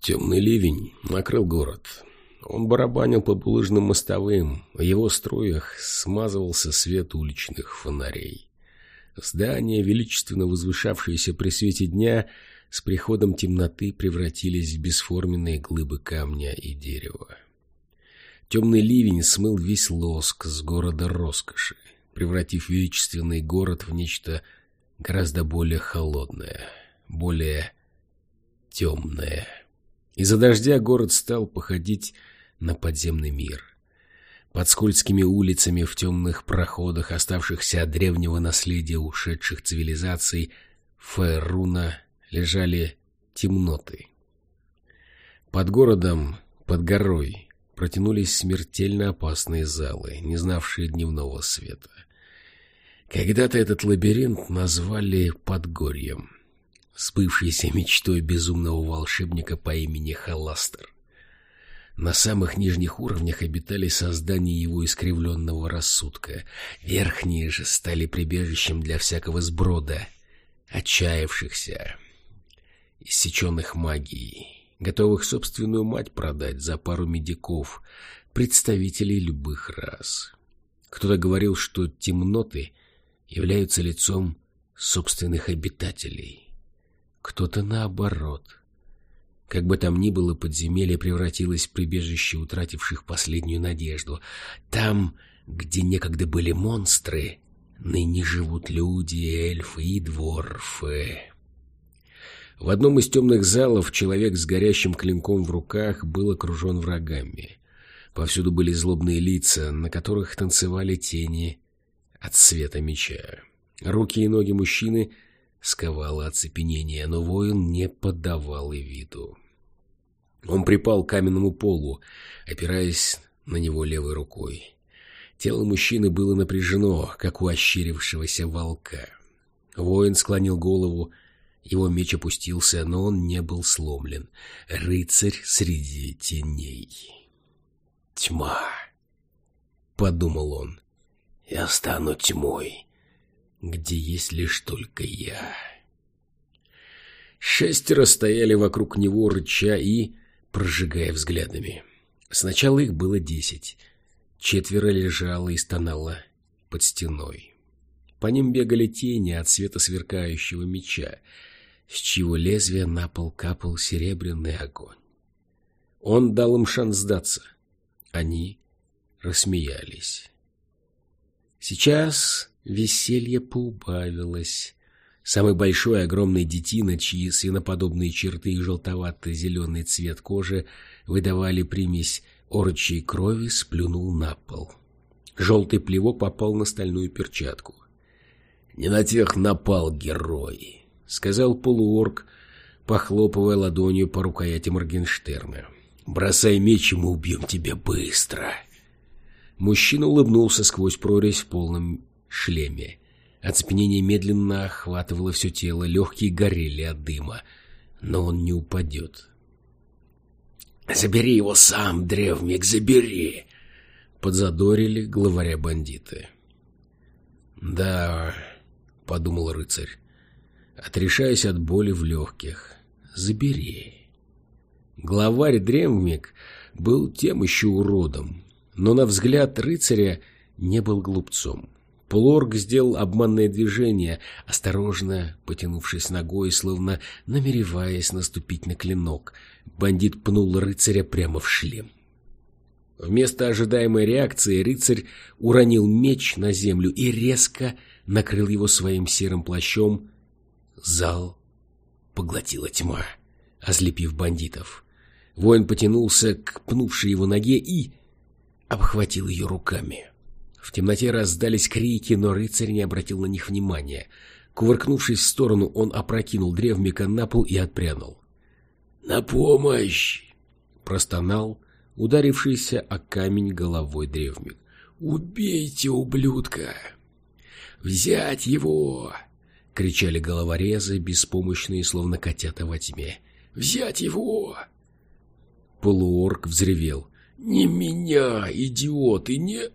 Темный ливень накрыл город. Он барабанил по булыжным мостовым, в его струях смазывался свет уличных фонарей. Здания, величественно возвышавшиеся при свете дня, с приходом темноты превратились в бесформенные глыбы камня и дерева. Темный ливень смыл весь лоск с города роскоши, превратив величественный город в нечто гораздо более холодное, более темное. Из-за дождя город стал походить на подземный мир. Под скользкими улицами в темных проходах, оставшихся от древнего наследия ушедших цивилизаций, Фэруна лежали темноты. Под городом, под горой, протянулись смертельно опасные залы, не знавшие дневного света. Когда-то этот лабиринт назвали Подгорьем, сбывшейся мечтой безумного волшебника по имени Халастер. На самых нижних уровнях обитали создания его искривленного рассудка. Верхние же стали прибежищем для всякого сброда, отчаявшихся, иссеченных магией, готовых собственную мать продать за пару медиков, представителей любых рас. Кто-то говорил, что темноты являются лицом собственных обитателей. Кто-то наоборот — как бы там ни было, подземелье превратилось в прибежище утративших последнюю надежду. Там, где некогда были монстры, ныне живут люди, эльфы и дворфы. В одном из темных залов человек с горящим клинком в руках был окружен врагами. Повсюду были злобные лица, на которых танцевали тени от света меча. Руки и ноги мужчины — сковало оцепенение, но воин не подавал и виду. Он припал к каменному полу, опираясь на него левой рукой. Тело мужчины было напряжено, как у ощерившегося волка. Воин склонил голову, его меч опустился, но он не был сломлен. Рыцарь среди теней. «Тьма!» — подумал он. «Я стану тьмой, где есть лишь только я. Шестеро стояли вокруг него, рыча и прожигая взглядами. Сначала их было десять. Четверо лежало и стонало под стеной. По ним бегали тени от света сверкающего меча, с чьего лезвия на пол капал серебряный огонь. Он дал им шанс сдаться. Они рассмеялись. Сейчас Веселье поубавилось. Самый большой огромный детина, чьи свиноподобные черты и желтовато-зеленый цвет кожи выдавали примесь орочьей крови, сплюнул на пол. Желтый плевок попал на стальную перчатку. «Не на тех напал герой», — сказал полуорг, похлопывая ладонью по рукояти Моргенштерна. «Бросай меч, и мы убьем тебя быстро». Мужчина улыбнулся сквозь прорезь в полном шлеме. Оцепенение медленно охватывало все тело, легкие горели от дыма. Но он не упадет. «Забери его сам, древник, забери!» Подзадорили главаря бандиты. «Да», — подумал рыцарь, отрешаясь от боли в легких, — «забери». Главарь древник был тем еще уродом, но на взгляд рыцаря не был глупцом. Плорг сделал обманное движение, осторожно потянувшись ногой, словно намереваясь наступить на клинок. Бандит пнул рыцаря прямо в шлем. Вместо ожидаемой реакции рыцарь уронил меч на землю и резко накрыл его своим серым плащом. Зал поглотила тьма, озлепив бандитов. Воин потянулся к пнувшей его ноге и обхватил ее руками. В темноте раздались крики, но рыцарь не обратил на них внимания. Кувыркнувшись в сторону, он опрокинул древмика на пол и отпрянул. «На помощь!» — простонал ударившийся о камень головой древмик. «Убейте, ублюдка!» «Взять его!» — кричали головорезы, беспомощные, словно котята во тьме. «Взять его!» Полуорг взревел. «Не меня, идиоты, не...»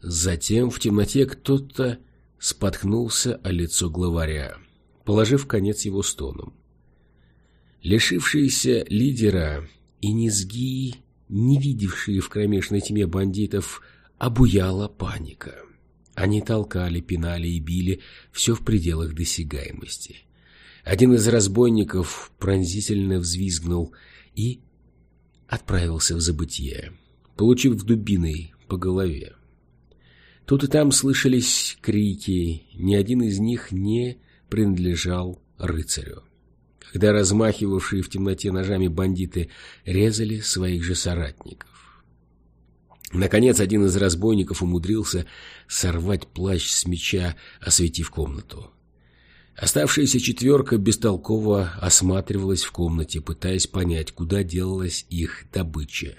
Затем в темноте кто-то споткнулся о лицо главаря, положив конец его стонам. Лишившиеся лидера и низги, не видевшие в кромешной тьме бандитов, обуяла паника. Они толкали, пинали и били все в пределах досягаемости. Один из разбойников пронзительно взвизгнул и отправился в забытье, получив дубиной по голове. Тут и там слышались крики, ни один из них не принадлежал рыцарю. Когда размахивавшие в темноте ножами бандиты резали своих же соратников. Наконец, один из разбойников умудрился сорвать плащ с меча, осветив комнату. Оставшаяся четверка бестолково осматривалась в комнате, пытаясь понять, куда делалась их добыча.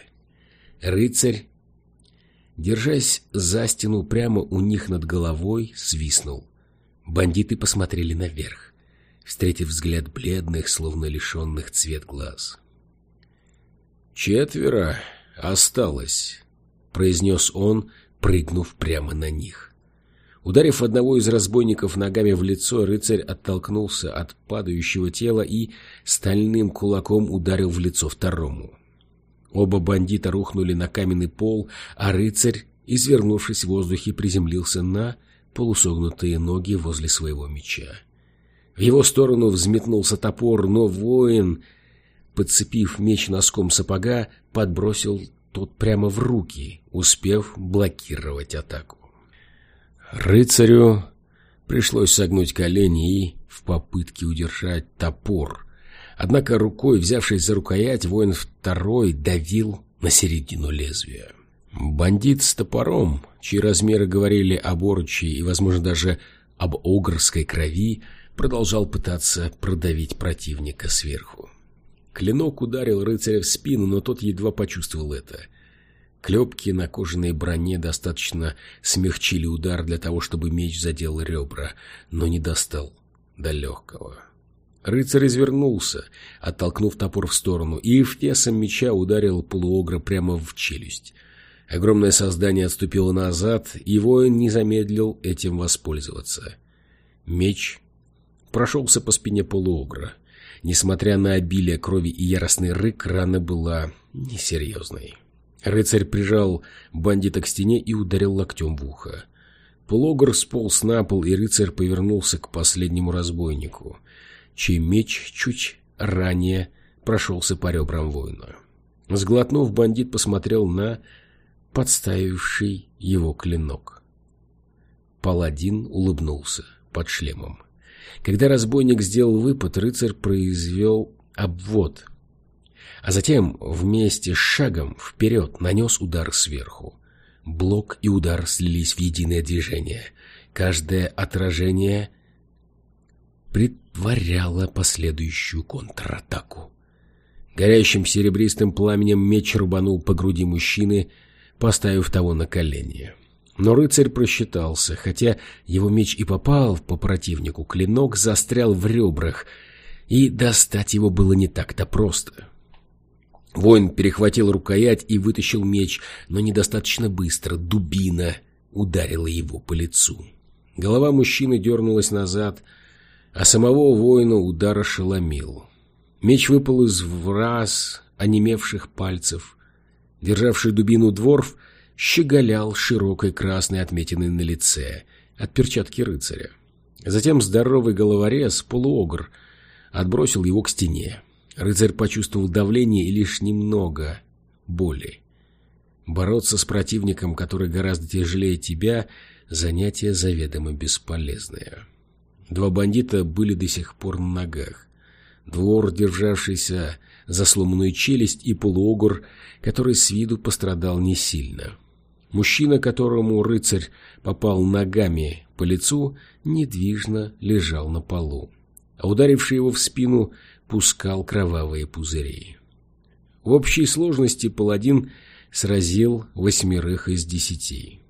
Рыцарь, держась за стену прямо у них над головой, свистнул. Бандиты посмотрели наверх, встретив взгляд бледных, словно лишенных цвет глаз. «Четверо осталось», произнес он, прыгнув прямо на них. Ударив одного из разбойников ногами в лицо, рыцарь оттолкнулся от падающего тела и стальным кулаком ударил в лицо второму. Оба бандита рухнули на каменный пол, а рыцарь, извернувшись в воздухе, приземлился на полусогнутые ноги возле своего меча. В его сторону взметнулся топор, но воин, подцепив меч носком сапога, подбросил тот прямо в руки, успев блокировать атаку. Рыцарю пришлось согнуть колени и в попытке удержать топор. Однако рукой, взявшись за рукоять, воин второй давил на середину лезвия. Бандит с топором, чьи размеры говорили об орчи и, возможно, даже об огрской крови, продолжал пытаться продавить противника сверху. Клинок ударил рыцаря в спину, но тот едва почувствовал это. Клепки на кожаной броне достаточно смягчили удар для того, чтобы меч задел ребра, но не достал до легкого. Рыцарь извернулся, оттолкнув топор в сторону, и в тесом меча ударил полуогра прямо в челюсть. Огромное создание отступило назад, и воин не замедлил этим воспользоваться. Меч прошелся по спине полуогра. Несмотря на обилие крови и яростный рык, рана была несерьезной. Рыцарь прижал бандита к стене и ударил локтем в ухо. Полуогр сполз на пол, и рыцарь повернулся к последнему разбойнику, чей меч чуть ранее прошелся по ребрам воина. Сглотнув, бандит посмотрел на подставивший его клинок. Паладин улыбнулся под шлемом. Когда разбойник сделал выпад, рыцарь произвел обвод, а затем вместе с шагом вперед нанес удар сверху. Блок и удар слились в единое движение. Каждое отражение предваряло последующую контратаку. Горящим серебристым пламенем меч рубанул по груди мужчины, поставив того на колени. Но рыцарь просчитался, хотя его меч и попал по противнику, клинок застрял в ребрах, и достать его было не так-то просто. Воин перехватил рукоять и вытащил меч, но недостаточно быстро дубина ударила его по лицу. Голова мужчины дернулась назад, а самого воина удар ошеломил. Меч выпал из враз онемевших пальцев. Державший дубину дворф щеголял широкой красной отметиной на лице от перчатки рыцаря. Затем здоровый головорез, полуогр, отбросил его к стене. Рыцарь почувствовал давление и лишь немного боли. Бороться с противником, который гораздо тяжелее тебя, занятие заведомо бесполезное. Два бандита были до сих пор на ногах. Двор, державшийся за сломанную челюсть, и полуогр, который с виду пострадал не сильно. Мужчина, которому рыцарь попал ногами по лицу, недвижно лежал на полу. А ударивший его в спину пускал кровавые пузыри. В общей сложности паладин сразил восьмерых из десяти.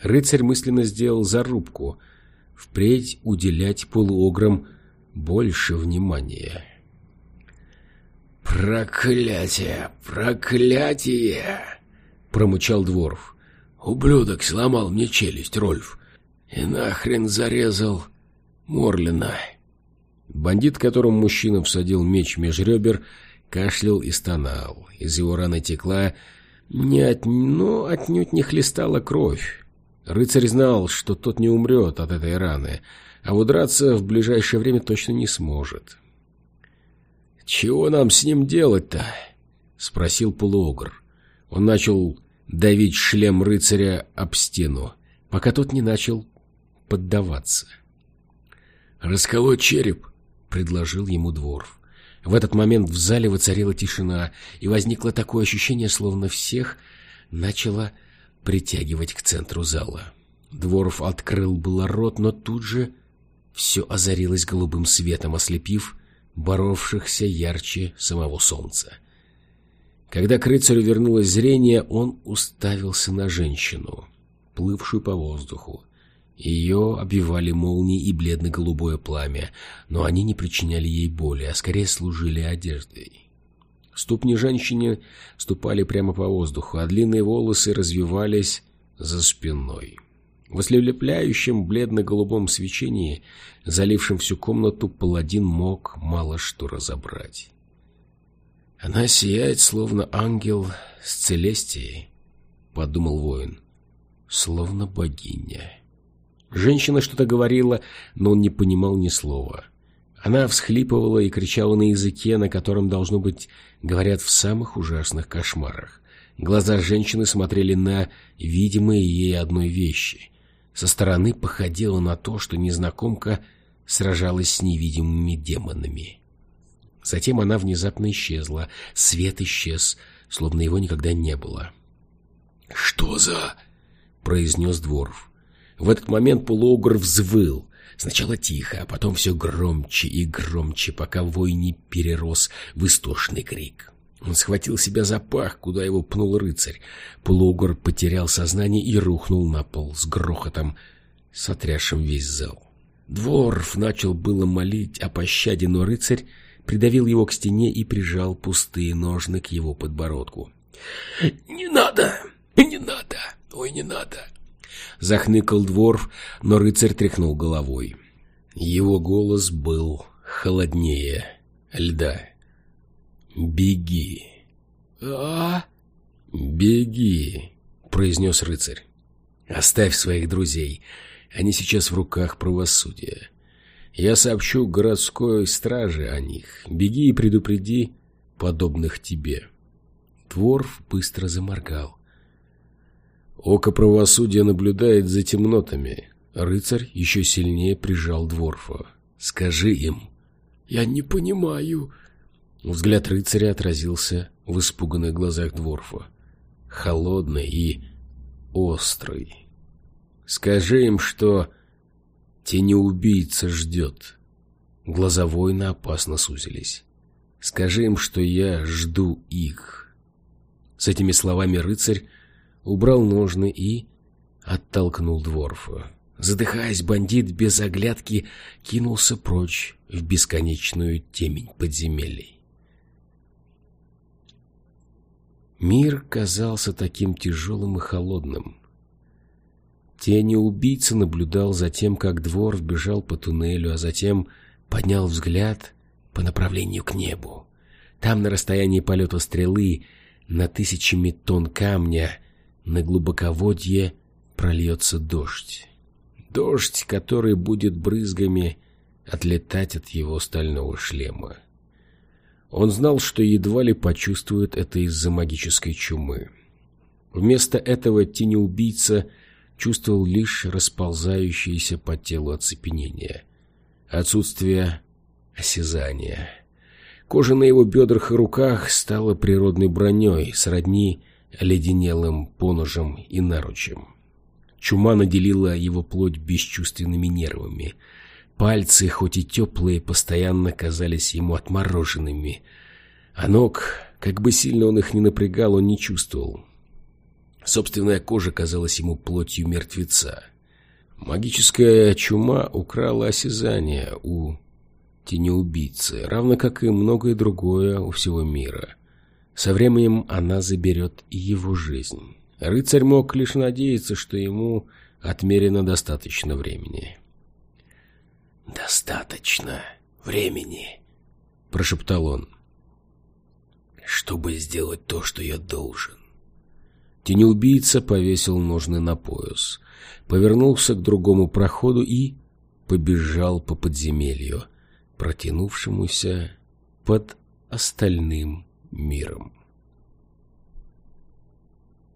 Рыцарь мысленно сделал зарубку впредь уделять полуограм больше внимания. «Проклятие! Проклятие!» — промычал Дворф. «Ублюдок сломал мне челюсть, Рольф, и нахрен зарезал Морлина». Бандит, которому мужчина всадил меч меж ребер, кашлял и стонал. Из его раны текла, не от... но отнюдь не хлестала кровь. Рыцарь знал, что тот не умрет от этой раны, а вот драться в ближайшее время точно не сможет. «Чего нам с ним делать-то?» — спросил полуогр. Он начал давить шлем рыцаря об стену, пока тот не начал поддаваться. «Расколоть череп», — предложил ему Дворф. В этот момент в зале воцарила тишина, и возникло такое ощущение, словно всех начало притягивать к центру зала. Дворф открыл было рот, но тут же все озарилось голубым светом, ослепив боровшихся ярче самого солнца. Когда к рыцарю вернулось зрение, он уставился на женщину, плывшую по воздуху. Ее обвивали молнии и бледно-голубое пламя, но они не причиняли ей боли, а скорее служили одеждой. Ступни женщины ступали прямо по воздуху, а длинные волосы развивались за спиной. В ослепляющем бледно-голубом свечении, залившем всю комнату, паладин мог мало что разобрать. «Она сияет, словно ангел с целестией», — подумал воин, — «словно богиня». Женщина что-то говорила, но он не понимал ни слова. Она всхлипывала и кричала на языке, на котором, должно быть, говорят в самых ужасных кошмарах. Глаза женщины смотрели на видимые ей одной вещи. Со стороны походило на то, что незнакомка сражалась с невидимыми демонами. Затем она внезапно исчезла. Свет исчез, словно его никогда не было. «Что за...» — произнес Дворф. В этот момент полуогр взвыл. Сначала тихо, а потом все громче и громче, пока вой не перерос в истошный крик. Он схватил себя за пах, куда его пнул рыцарь. Полуогр потерял сознание и рухнул на пол с грохотом, сотрясшим весь зал. Дворф начал было молить о пощаде, но рыцарь придавил его к стене и прижал пустые ножны к его подбородку. «Не надо! Не надо! Ой, не надо!» Захныкал Дворф, но рыцарь тряхнул головой. Его голос был холоднее льда. «Беги!» «А?» «Беги!» — произнес рыцарь. «Оставь своих друзей. Они сейчас в руках правосудия. Я сообщу городской страже о них. Беги и предупреди подобных тебе». Дворф быстро заморгал. Око правосудия наблюдает за темнотами. Рыцарь еще сильнее прижал Дворфа. «Скажи им». «Я не понимаю». Взгляд рыцаря отразился в испуганных глазах Дворфа. Холодный и острый. «Скажи им, что тенеубийца ждет». Глаза воина опасно сузились. «Скажи им, что я жду их». С этими словами рыцарь убрал ножны и оттолкнул Дворфа. Задыхаясь, бандит без оглядки кинулся прочь в бесконечную темень подземелий. Мир казался таким тяжелым и холодным. Тени убийцы наблюдал за тем, как Дворф бежал по туннелю, а затем поднял взгляд по направлению к небу. Там, на расстоянии полета стрелы, на тысячами тонн камня, на глубоководье прольется дождь. Дождь, который будет брызгами отлетать от его стального шлема. Он знал, что едва ли почувствует это из-за магической чумы. Вместо этого тенеубийца чувствовал лишь расползающееся по телу оцепенение, отсутствие осязания. Кожа на его бедрах и руках стала природной броней, сродни оледенелым поножем и наручем. Чума наделила его плоть бесчувственными нервами. Пальцы, хоть и теплые, постоянно казались ему отмороженными. А ног, как бы сильно он их ни напрягал, он не чувствовал. Собственная кожа казалась ему плотью мертвеца. Магическая чума украла осязание у тенеубийцы, равно как и многое другое у всего мира. Со временем она заберет и его жизнь. Рыцарь мог лишь надеяться, что ему отмерено достаточно времени. «Достаточно времени», — прошептал он, — «чтобы сделать то, что я должен». Тенеубийца повесил ножны на пояс, повернулся к другому проходу и побежал по подземелью, протянувшемуся под остальным миром.